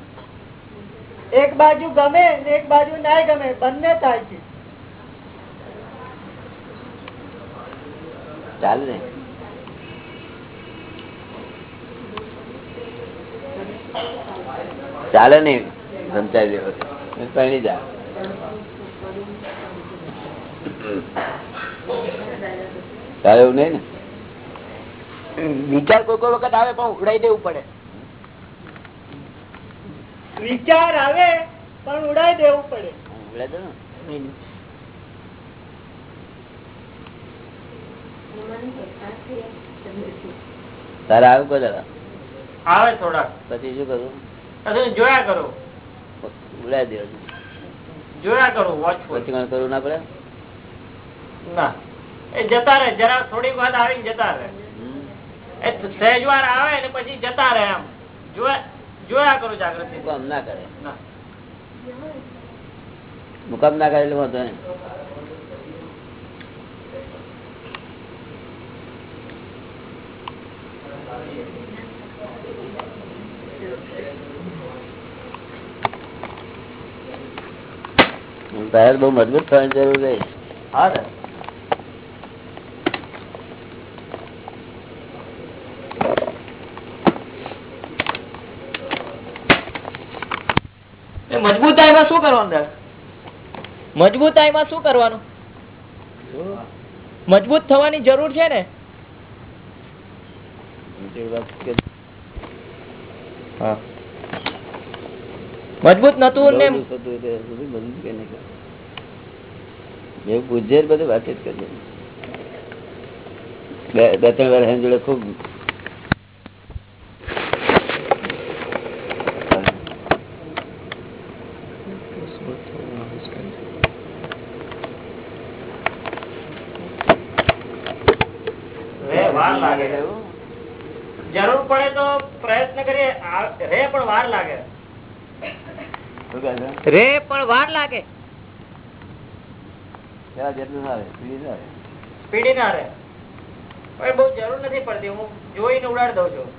એક બાજુ ગમે ને એક બાજુ નાય ગમે બંને થાય છે. ચાલે. ને ચાલે નહીં સમજાવી દેવો જા. ચાલે એવું નહીં ને? વિચાર કોઈ કોઈ વખત આવે પણ ઉડાઈ દેવું પડે. વિચાર આવે પણ ઉડાઈ દેવું પડે. તારા તો ને. તારે આવું કોઈ દાડા? આવે થોડાક. પછી શું કરું? જોયા કરો. ઉડાઈ દેવા જોયા કરો વોચ પછી કરવું ના પડે? ના. એ જતા રહે જરા થોડીક વાર આવીને જતા રહે. એ આવે ને પછી જતા રહે આમ જોયા જોયા કરો જાગૃતિ મુકામ ના કરે. ના. મુકામ ના કરે એટલે વાંધો નહીં. ટાયર બહુ મજબૂત થવાની જરૂર રહી હા મજબૂતાઈમાં શું કરવાનું મજબૂતાઈમાં શું કરવાનું? મજબૂત થવાની જરૂર છે ને? મજબૂત નતું ને. એવું બધું વાતચીત કરજે બે ત્રણ વાર એમ જોડે ખૂબ રે વાર લાગે. જરૂર પડે તો પ્રયત્ન કરીએ. રે પણ વાર લાગે? રે પણ વાર લાગે. જેટલું ના આવે પીડી ના આવે સ્પીડી ના રે પણ બહુ જરૂર નથી પડતી હું જોઈને ઉડાડી દઉં છું.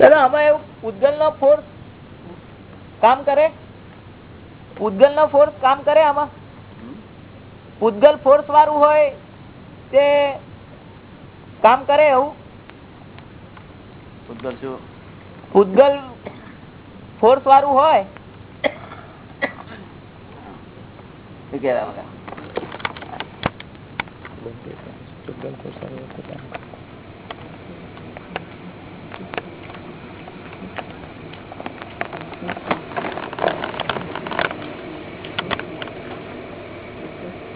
દાદા આમાં એવું પૂતગલ નો ફોર્સ કામ કરે? પૂતગલ નો ફોર્સ કામ કરે આમાં? ઉદ્ગલ ફોર્સ વાળું હોય તે કામ કરે એવું? ઉદ્ગલ શું? પૂતગલ ફોર્સ વાળું હોય શું?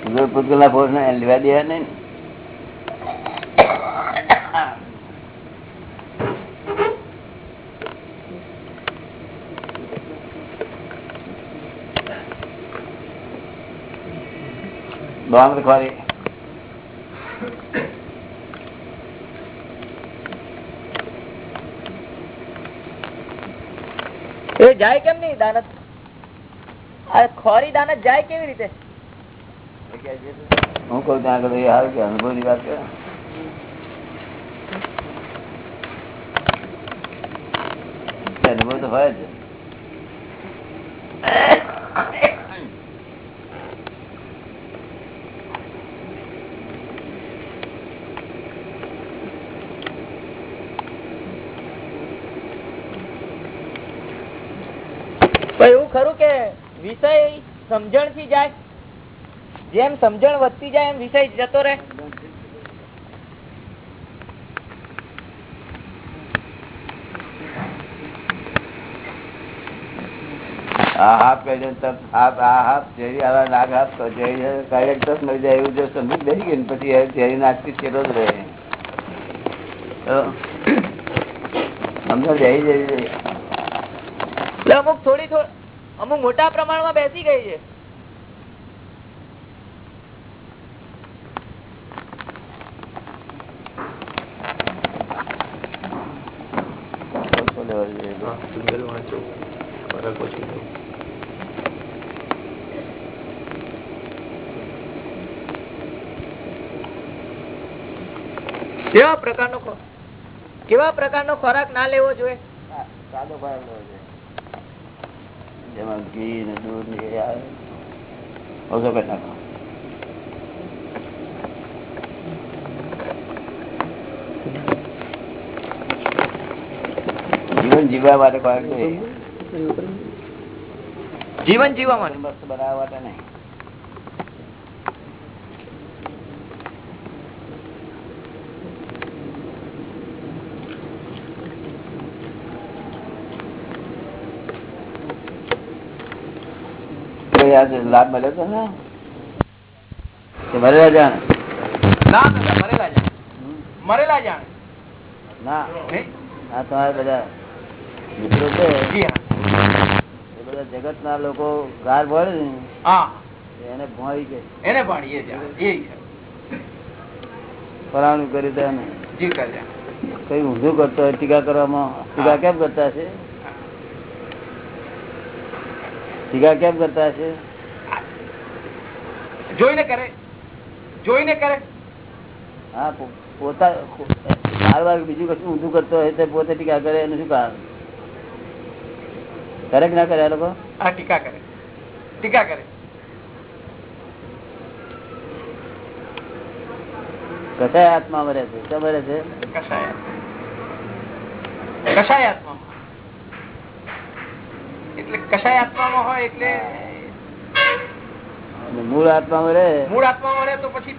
ઉદ્ગલ પૂતગલના force ને લેવા દેવા નહીં ને. બોમ્બ ખોરી એ જાય કેમ નહીં દાનત? આ ખોરી દાનત જાય કેવી રીતે? હું કઉ ત્યાં આગળ એ સારું કે અનુભવની વાત કરે અનુભવ તો હોય જ પણ એવું ખરું કે વિષય સમજણથી જાય. જેમ સમજણ વધતી જાય એમ વિષય જતો રહે. આ હાફ કરી હાફ આ હાફ ઝેરી આવા નાગ હાફ તો ઝેરી મળી જાય એવું જો સમજી બેસી ગઈ ને પછી ઝેરી નાખતી છેલ્લો જ રહે. સમજો જઈ અમુક થોડી થોડી અમુક મોટા પ્રમાણમાં બેસી ગઈ છે. કેવા પ્રકારનો કેવા પ્રકારનો ખોરાક ના લેવો જોઈએ સાદો ખોરાક જેમાં ઘી ને દૂધ ને એ આવે. ઓછો કરી નાખો. જીવન જીવવા માટે જીવન જીવવા માટે મસ્ત બનાવવા માટે નહીં. આજે લાભ મળ્યો તો ને જાણ. ના મરેલા જાણે. મરેલા જાણે. ના? આ તમારા બધા મિત્રો છે. એ બધા જગત ના લોકો ગાર ભળે ને. એને ભણી કે. એને ભણીએ એ કરી દે છે. કરજા કઈ ઊંધું કરતો હોય ટીકા કરવામાં. ટીકા કેમ કરતા છે ટીકા કેમ કરતા છે જોઈને કરે. જોઈને કરે. હા પોતા બાર બીજું કશું ઊંધું કરતો હોય તો પોતે ટીકા કરે એનું શું કારણ? કરે કે ના કરે આ લોકો? હા ટીકા કરે. ટીકા કરે. કસાય આત્મા મરે છે? શું મરે છે? કશાય કશાય આત્મા. એટલે કશાય આત્મામાં હોય એટલે મૂળ આત્મા મરે મૂળ આત્મામાં રહે તો પછી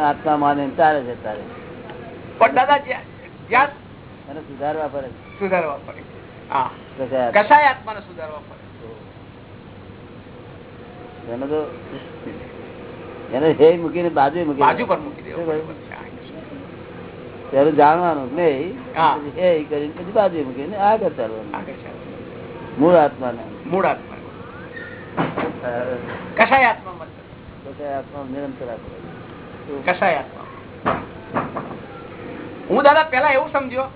આત્મા માને ચાલે છે તારે. પણ દાદા જ્યાં જ્યાં એને સુધારવા પડે. સુધારવા પડે. કસાય આત્માને સુધારવા પડે. એનો તો એને હે મૂકીને બાજુ મૂકી બાજુ પર મૂકી દેવો જાણવાનું નહીં. હા. હે કરીને પછી બાજુ મૂકીને આગળ ચાલવાનું. આગળ ચાલો. મૂળ આત્માને. મૂળ આત્મા આત્મા કસાય આત્મા નિરંતર આત્મા. હું દાદા પેલા એવું સમજ્યો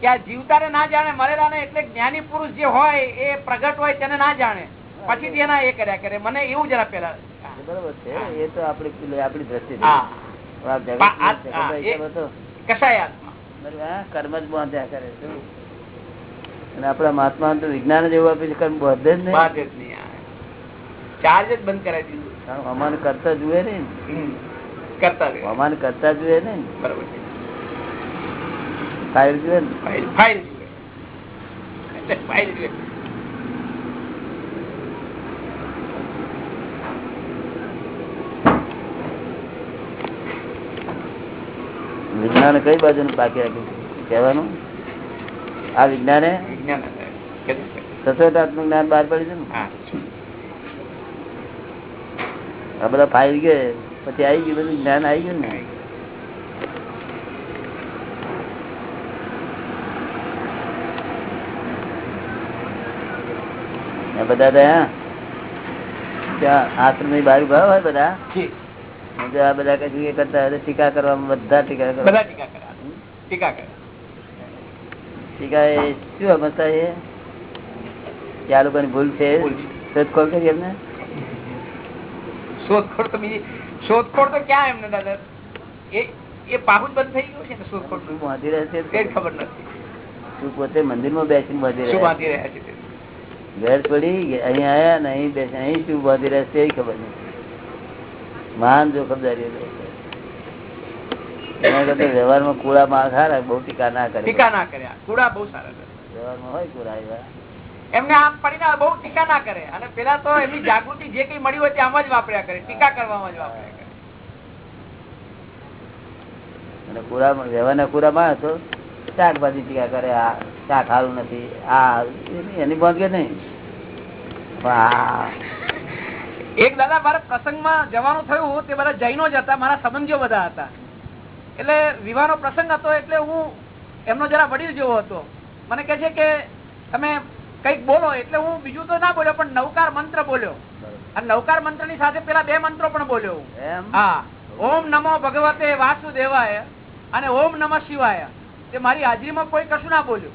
કે આ જીવતાને ના જાણે મરેલાને એટલે જ્ઞાની પુરુષ જે હોય એ પ્રગટ હોય તેને ના જાણે. પછી એના એ કર્યા કરે. મને એવું જરા પેલા બરોબર છે. એ તો આપડી આપડી દ્રષ્ટિ કશાય આત્મા બરોબર, કર્મ જ બાંધ્યા કરે? અને આપડા મહાત્મા તો વિજ્ઞાન જ એવું આપે છે કર્મ બધે જ નહીં. ચાર્જ જ બંધ કરાવી દીધું. હવામાન કરતા જુએ ને. કરતા હવામાન કરતા જુએ ને. બરોબર છે. ફાઇલ જુએ ને. ફાઇલ ફાઇલ જુએ. ફાઇલ જુએ. વિજ્ઞાન કઈ બાજુ બાકી રાખ્યું કહેવાનું? આ વિજ્ઞાને સચોટાત્મક જ્ઞાન બહાર પડી છે ને? આ બધા ફાઈ ગયે પછી આવી ગયું બધું જ્ઞાન આવી ગયું ને? બધા ત્યાં ત્યાં આશ્રમની બહાર ઊભા હોય બધા? જી. આ બધા કઈ કરતા ટીકા કરવામાં બધા ટીકા કરવા. ટીકા કરે ટીકા શું અવસ્થા છે કે આ લોકોની ભૂલ છે ભૂલ છે. શોધખોળ કરી એમને શોધખોળ તો બીજી શોધખોળ તો ક્યાં એમને દાદા એ એ પાહુ જ બંધ થઈ ગયું છે ને શોધખોળ શું બાંધી રહે છે તે જ ખબર નથી તું પોતે મંદિરમાં બેસીને બાંધી શું રહે બાંધી રહ્યા છે તે. ઘેર પડી કે અહીં આયા ને અહીં બેસે અહીં શું બાંધી રહે છે એ ખબર નહીં મહાન જોખમદારી લે છે. એના કરતા વ્યવહારમાં કુળા માં સારા બહુ ટીકા ના કરે. ટીકા ના કર્યા કુડા બહુ સારા વ્યવહારમાં હોય કુડા એવા. એમને આમ પડીને બહુ ટીકા ના કરે. અને પેલા તો એમની જાગૃતિ જે કઈ મળી હોય તે આમ જ વાપર્યા કરે. ટીકા કરવામાં જ વાપર્યા કરે. અને વ્યવહારના માણસો શાકભાજી ટીકા કરે આ શાક સારું નથી આ એની- ભાગે નહીં? એક દાદા મારા પ્રસંગમાં જવાનું થયું તે બધા જૈનો જ હતા મારા સંબંધીઓ બધા હતા. એટલે વિવાહનો પ્રસંગ હતો એટલે હું એમનો જરા વડીલ જેવો હતો. મને કે છે કે તમે કંઈક બોલો એટલે હું બીજું તો ના બોલ્યો પણ નવકાર મંત્ર બોલ્યો. અને નવકાર મંત્રની સાથે પેલા બે મંત્રો પણ બોલ્યો હું. એમ? હા. ઓમ નમો ભગવતે વાસુદેવાય અને ઓમ નમઃ શિવાય. તે મારી હાજરીમાં કોઈ કશું ના બોલ્યું.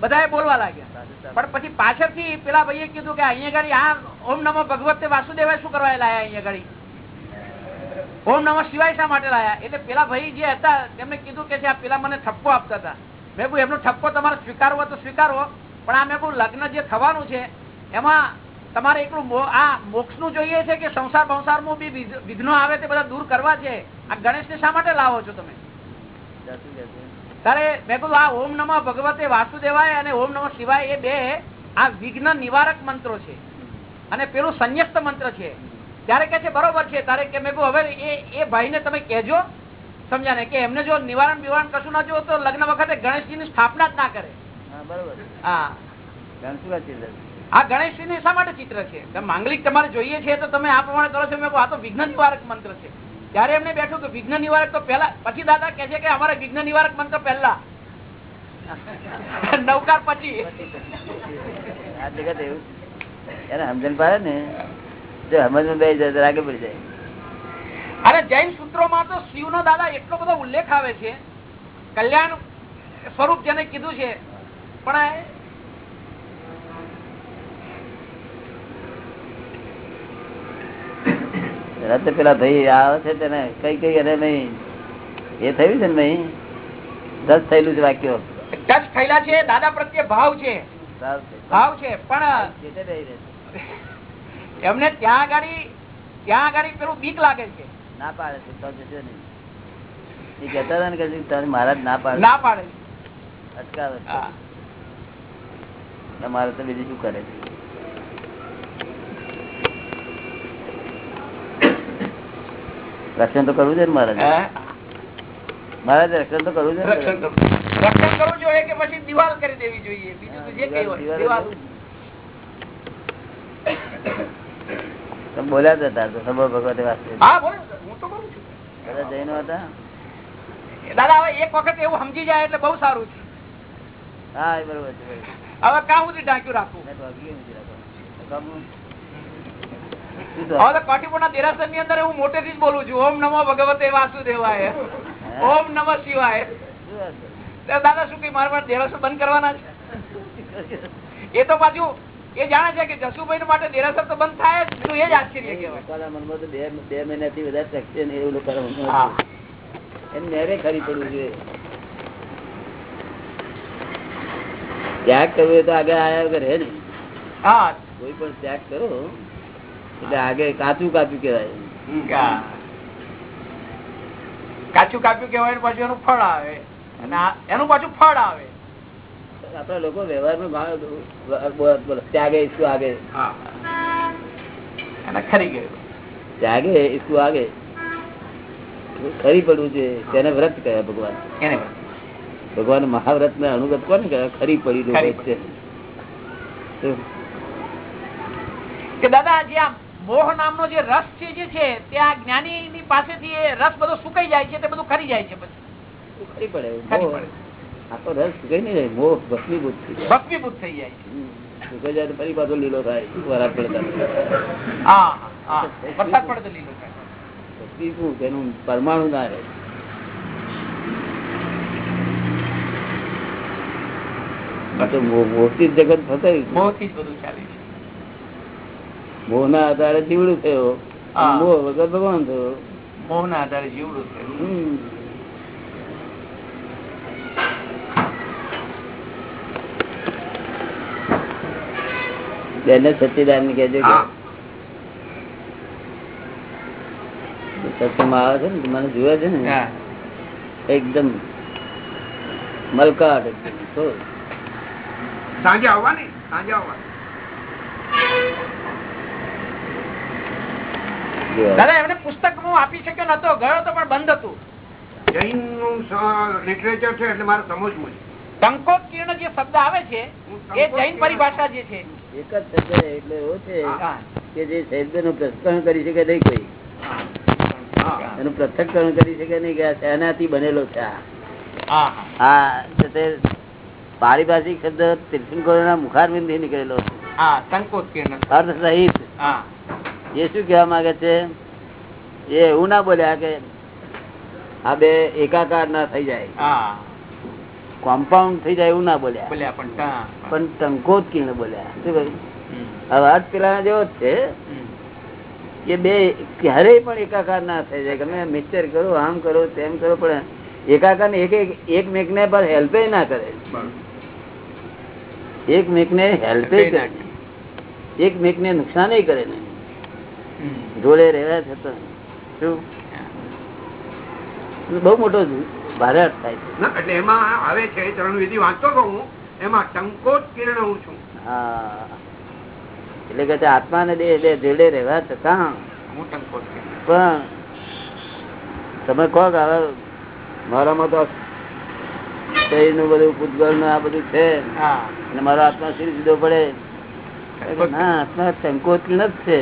બધા બોલવા લાગ્યા. પણ પછી પાછળથી પેલા ભાઈએ કીધું કે અહીંયા ઘડી આ ઓમ નમો ભગવતે વાસુદેવાય શું કરવા લાયા અહીંયા ગાડી ઓમ નમઃ શિવાય શા માટે લાયા? એટલે પેલા ભાઈ જે હતા તેમને કીધું કે આ પેલા મને ઠપકો આપતા હતા. મેં કહ્યું એમનો ઠપકો તમારે સ્વીકારવો તો સ્વીકારવો પણ આ મેં કહું લગ્ન જે થવાનું છે એમાં તમારે એકલું આ મોક્ષનું જોઈએ છે કે સંસાર બંસારમાં બી વિઘ્નો આવે તે બધા દૂર કરવા છે? આ ગણેશ ને શા માટે લાવો છો તમે? કહે. ત્યારે મેં કહ્યું આ ઓમ નમઃ ભગવતે વાસુદેવાય અને ઓમ નમઃ શિવાય એ બે આ વિઘ્ન નિવારક મંત્રો છે. અને પેલું સંયુક્ત મંત્ર છે. ત્યારે કે છે બરોબર છે તારે કે મેં હવે એ એ ભાઈને તમે કહેજો સમજ્યા ને કે એમને જો નિવારણ બિવારણ કશું ના જો તો લગ્ન વખતે ગણેશજી ની સ્થાપના જ ના કરે. હા ગણેશજી ને શા માટે ચિત્ર છે? માંગલિક તમારે જોઈએ છે તો તમે આ પ્રમાણે કરો છો. મેં આ તો વિઘ્ન નિવારક મંત્ર છે. ત્યારે એમને બેઠું કે વિઘ્ન નિવારક તો પહેલા પછી દાદા કે છે કે અમારે વિઘ્ન નિવારક મંત્ર પહેલા. નવકાર પછી. આ જગત એવું. એને સમજણ પાડે ને. સમજમાં બે જાય તો પડી જાય. અરે જૈન સૂત્રોમાં તો શિવ નો દાદા એટલો બધો ઉલ્લેખ આવે છે. કલ્યાણ સ્વરૂપ જેને કીધું છે પણ આ- પેલા ભાઈ આવે છે તેને કઈ કઈ અને નહીં એ થયું છે ને નહીં દસ થયેલું છે વાક્યો. ટચ થયેલા છે દાદા પ્રત્યે ભાવ છે. ભાવ છે. પણ. એમને ત્યાં આગળ ત્યાં આગળ પેલું બીક લાગે છે. ના પાડે છે તો જશે નહીં. એ કહેતા હતા ને કે તારે મહારાજ ના પાડે ના પાડે અટકાવે તમારે તો બીજું શું કરે છે? રક્ષણ તો કરવું છે ને મહારાજ? મહારાજ રક્ષણ તો કરવું છે? રક્ષણ કરવું. જોઈએ કે પછી દિવાલ કરી દેવી જોઈએ? બીજું જે કઈ દિવાલ તમે બોલ્યા હતા તો ભગવતે બધા જૈનો હતા? દાદા હવે એક વખત એવું સમજી જાય એટલે બહુ સારું છે. હા એ બરોબર છે હવે કાં સુધી ઢાંક્યું રાખવું? હવે દેરાસરની અંદર હું મોટેથી જ બોલું છું. ઓમ નમો ભગવતે વાસુદેવાય. ઓમ નમઃ શિવાય. દાદા શું કઈ મારા દેરાસર બંધ કરવાના છે? એ તો પાછું એ જાણે છે કે જસુભાઈ માટે દેરાસર તો બંધ થાય જ. એ જ આશ્ચર્ય કહેવાય. મનમાં તો બે બે મહિનાથી વધારે શકશે ને એવું. એમ મેરે ખરી પડવું જોઈએ. ત્યાગ કરવો તો આગળ આયા વગર હે ને. કોઈ પણ ત્યાગ કરો એટલે આગળ કાચું કાચું કહેવાય. કાચું કાપ્યું કહેવાય ને પાછું એનું ફળ આવે. અને એનું પાછું ફળ આવે. આપડા લોકો વ્યવહારમાં બોલો, ત્યાગે ઈસુ આગે. ત્યાગે ઈસુ આગે. ખરી પડવું છે. તેને વ્રત કયા ભગવાન. ભગવાન મહાવ્રત ને અનુગત કોને કયા ખરી પડી છે. કે દાદા જે આ મોહ નામનો જે રસ છે જે છે તે આ જ્ઞાની ની પાસેથી એ રસ બધો સુકાઈ જાય છે તે બધું ખરી જાય છે પછી. ખરી પડે. ખરી પડે. આખો રસ નહીં રહે મોહ ભસ્મીભૂત થઈ ભસ્મીભૂત થઈ જાય. સુકાઈ જાય ફરી પાછો લીલો થાય પડતા થાય. એનું પરમાણુ ના રહે. મોહથી જગત ફસાયું. મોહથી બધું ચાલે છે. મોહના આધારે જીવડું થયો. મોહ વગર ભગવાન થયો. મોહના આધારે જીવડું છે બેને સચિદાન ને કેજો સત્સંગમાં આવે છે ને મને જોયે છે ને એકદમ મલકાટ. સાંજે આવવાની સાંજે આવવાની. દાદા એમને પુસ્તક હું આપી શક્યો નતો ગયો તો પણ બંધ હતું. જૈનનું લિટરેચર છે એટલે મારે સમજવું છે. ટંકોત કિરણ જે શબ્દ આવે છે એ જૈન પરિભાષા જે છે. એક જ શબ્દ એટલે એવો છે કે જે શબ્દનું પ્રસ્કરણ કરી શકે નહીં કોઈ. એનું પૃથ્થકરણ કરી શકે નહીં કે આ બનેલો છે હા, હા. તે પારિભાષિક શબ્દ તીર્થંકરોના મુખારબિંદથી નીકળેલો છે. હા અર્થ સહિત. એ શું કહેવા માંગે છે એ એવું ના બોલ્યા કે આ બે એકાકાર ના થઈ જાય. હા. કોમ્પાઉન્ડ થઈ જાય એવું ના બોલ્યા. બોલ્યા પણ ટંકો જ ટંકોત બોલ્યા. શું કહ્યું? અર્થ પેલા જેવો જ છે. કે બે ક્યારેય પણ એકાકાર ના થઈ જાય. તમે મિક્સર કરો આમ કરો તેમ કરો પણ એકાકાર ને એક એક- મેકને પર હેલ્પે ના કરે. એક મેકને હેલ્પે કરે. એક મેકને નુકસાન કરે ને. જોડે રહેવા છતાં શું? બહુ મોટો ભારે અર્થ થાય છે. એટલે એમાં આવે છે ચરણ વિધિ વાંચતો હતો હું એમાં સંકોચ કિરણ હું છું. હા. એટલે કે આત્મા ને દેહ જોડે રહેવા છતાં હું સંકોચ પણ તમે કહો કે હવે મારામાં તો શરીરનું બધું પૂતગળનું આ બધું છે. હા. અને મારો આત્મા શરીર જુદો પડે. ના આત્મા સંકોચ જ છે?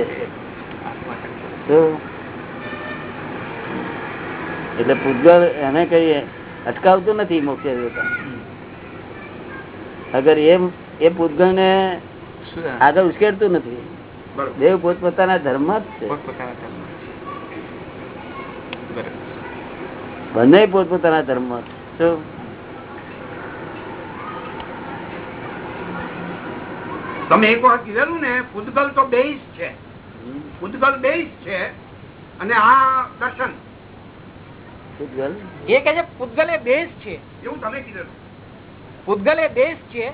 એટલે પૂતગલ એને કહીએ અટકાવતું નથી મોક્ષે જતા અગર એ એ પૂતગલ ને આગળ ઉશ્કેરતું નથી. દેવ પોત પોતાના ધર્મ જ છે. બંને પોત પોતાના ધર્મ. શું? તમે એક વખત કીધેલું ને પૂતગલ તો બેઝ છે. પૂતગલ બેઝ છે અને આ દર્શન. પૂતગલ. એ કે છે પૂતગલ એ દેશ છે. એવું તમે કીધું પૂતગલ એ દેશ છે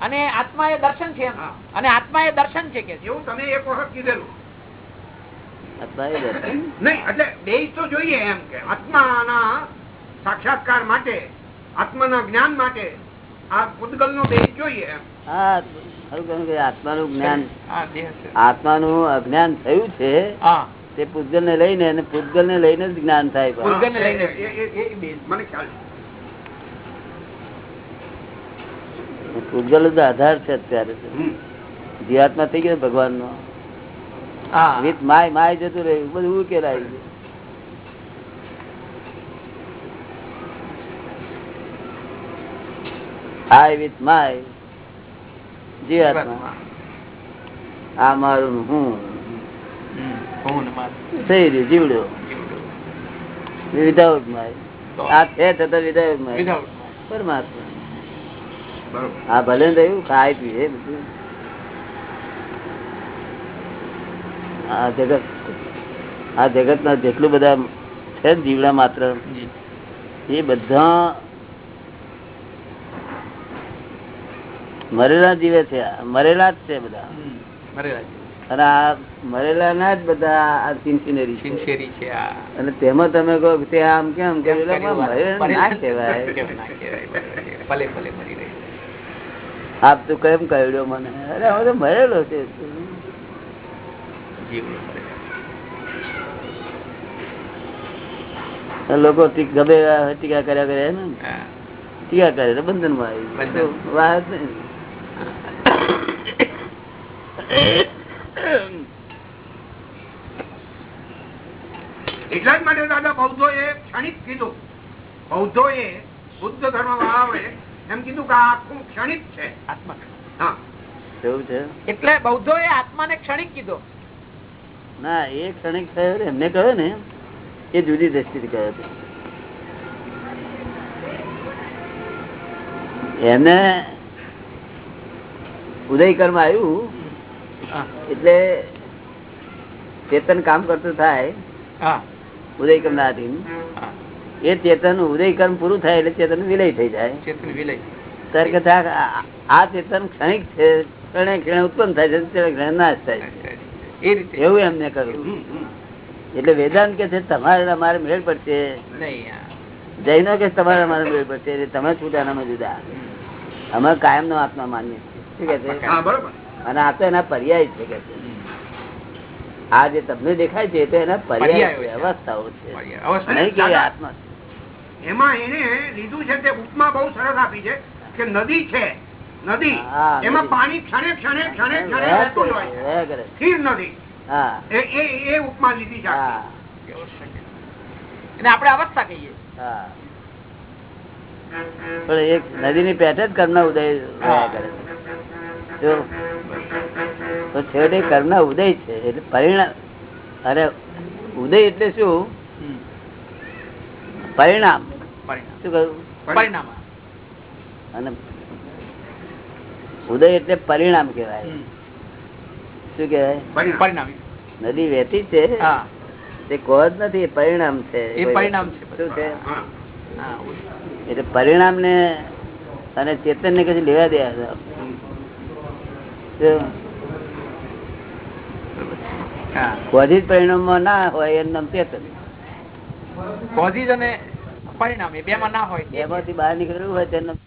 અને આત્મા એ દર્શન છે અને આત્મા એ દર્શન છે કે એવું તમે એક વખત કીધેલું. નહીં એટલે બેઝ તો જોઈએ એમ કે આત્માના સાક્ષાત્કાર માટે આત્માના જ્ઞાન માટે આ પૂતગલ નો બેઝ જોઈએ એમ. હા આત્માનું જ્ઞાન હા, દેહ છે. આત્માનું અજ્ઞાન થયું છે. હા. તે પૂતગલ ને લઈને અને પૂતગલ ને લઈને જ જ્ઞાન થાય લઈને. મને ખ્યાલ પૂતગલ જ આધાર છે અત્યારે જીવાત્મા થઈ ગયો ભગવાન નો વિથ માય માય જતું રહ્યું. બધું ઉકેલાય ગયું. આઈ વિથ માય જીવાત્મા. આ મારું હું. થઈ રહ્યું જીવડો વિધાઉટ માય આ છે છતાં વિધાઉટ માય પરમાત્મા. બરોબર. ભલે રહ્યું ખાય પીએ બધું. આ જગત આ જગત ના જેટલું બધા છે જીવડા માત્ર એ બધા મરેલા જીવે છે મરેલા જ છે બધા. મરેલા. અને આ મરેલા ના જ બધા આ સિન્સિનરી સિન્સિનરી છે આ. અને તેમાં તમે કહો કે તે આમ કેમ કે કર્યું ના કહેવાય. ના કહેવાય? ભલે ભલે મરી રહી. આપ તું કેમ કહ્યું મને? અરે હવે તો મરેલો છે. લોકો ગમે ટીકા કર્યા કરે ને ટીકા કરે તો બંધન. માં આવી વાત નહીં. એટલા જ માટે દાદા બૌદ્ધો એ ક્ષણિક કીધું. બૌદ્ધો એ બુદ્ધ ધર્મ વાળાઓએ એમ કીધું કે આખું ક્ષણિક છે. આત્મા. હા. એટલે બૌદ્ધો એ આત્માને ક્ષણિક કીધો. ના એ ક્ષણિક થયો એમને કહ્યો ને એ જુદી દ્રષ્ટિથી કહ્યો હતો. એને ઉદય કર્મ આવ્યું. એટલે ચેતન કામ કરતું થાય હા. ઉદય ના એ ચેતન ઉદયકર્મ પૂરું થાય એટલે ચેતન વિલય થઈ જાય. ચેતન વિલય. ત્યારે કે આ- ચેતન ક્ષણિક છે ક્ષણે ક્ષણે ઉત્પન્ન થાય છે ક્ષણે નાશ થાય છે. એ રીતે. એવું એમને કહ્યું. એટલે વેદાંત કે છે તમારે અમારે મેળ પડશે. જૈનો કે તમારે અમારે મેળ પડશે. એટલે તમે છૂટાનામાં જુદા. અમે કાયમ નો આત્મા માનીએ છીએ. શું કે છે? અને આ તો એના પર્યાય છે કે આ જે તમને દેખાય છે તો એના પર્યાય છે. અવસ્થાઓ છે. નહીં કે આત્મા એમાં એને લીધું છે તે ઉપમા બહુ સરસ આપી છે કે નદી છે. નદી. એમાં પાણી ક્ષણે ક્ષણે ક્ષણે ક્ષણે વહેતું જ હોય છે. સ્થિર નદી. એ એ ઉપમા લીધી છે એને આપણે અવસ્થા કહીએ. હા. પણ એક નદીની પેઠે જ કર્મ ઉદય કરે તો છેવટે કર્મ ઉદય છે. એટલે પરિણામ અરે ઉદય એટલે શું? પરિણામ. શું કહ્યું? પરિણામ. અને ઉદય એટલે પરિણામ કેવાય શું કેવાય પરિણામ. નદી વહેતી છે. હા. તે કોજ નથી પરિણામ છે. પરિણામ છે. શું એટલે પરિણામ ને અને ચેતન ને કશું લેવા દે હા કોઝિજ પરિણામમાં ના હોય એનું નામ ચેતન કોઝિજ અને પરિણામ એ બે માં ના હોય. એમાંથી બહાર નીકળવું હોય તેનું